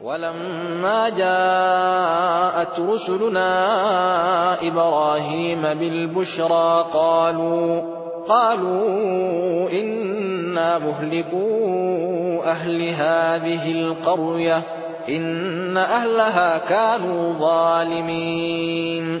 ولما جاءت رسلنا إبراهيم بالبشرى قالوا قالوا إنا مهلكوا أهل هذه القرية إن أهلها كانوا ظالمين.